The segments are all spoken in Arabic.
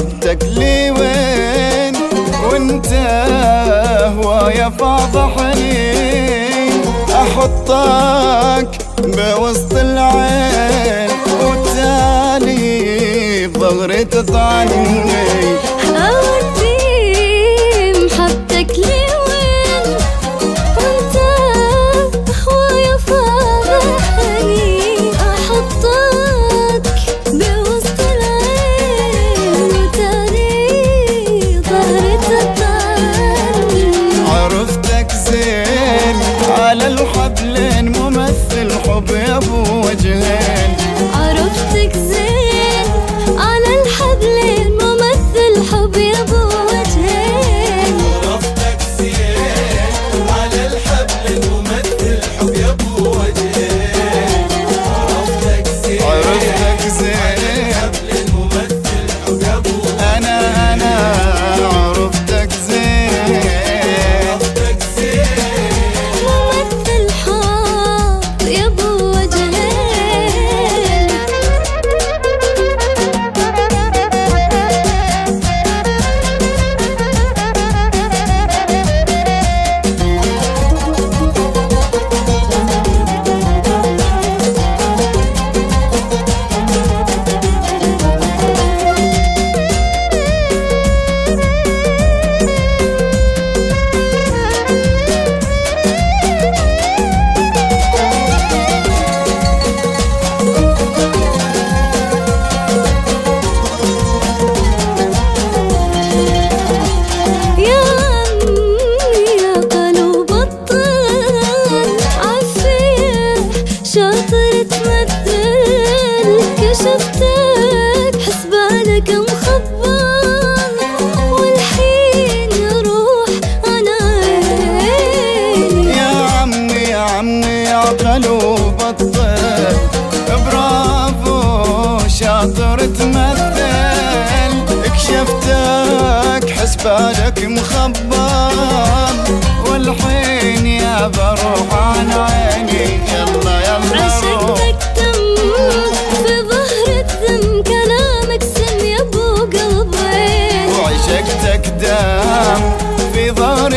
محبتك لي وين وانت هوايا فاضحني أحطك بوسط العين وتالي بظهري تطعني. على الحبلين ممثل حب يا ابو وجهين. بالك مخبر والحين يا بروح عن عيني. يلا يلا عشقتك تم في ظهر الذم كلامك سم يا ابو قلبين وعشقتك دام في ظهر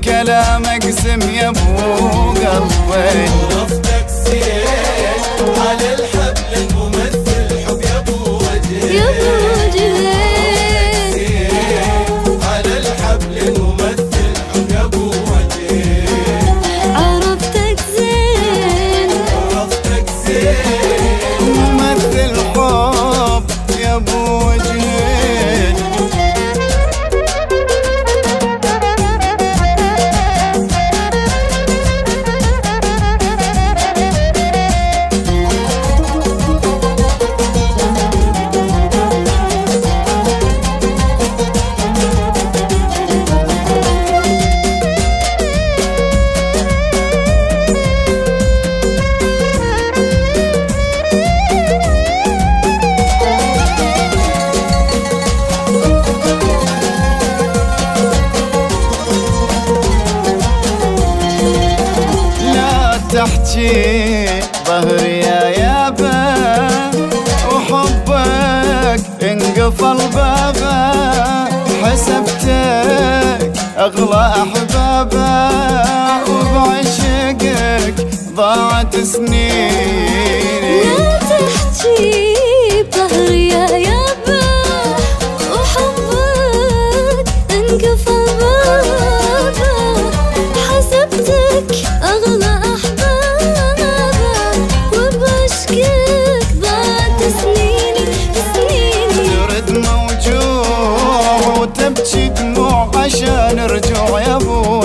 كلامك سم يا ابو رفضك سير تحكي ظهري يا يابا. وحبك انقفل بابا حسبتك أغلى أحبابا. وبعشقك ضاعت سنيني. لا تحكي بظهري ابكي دموع عشان رجوع يا أبوي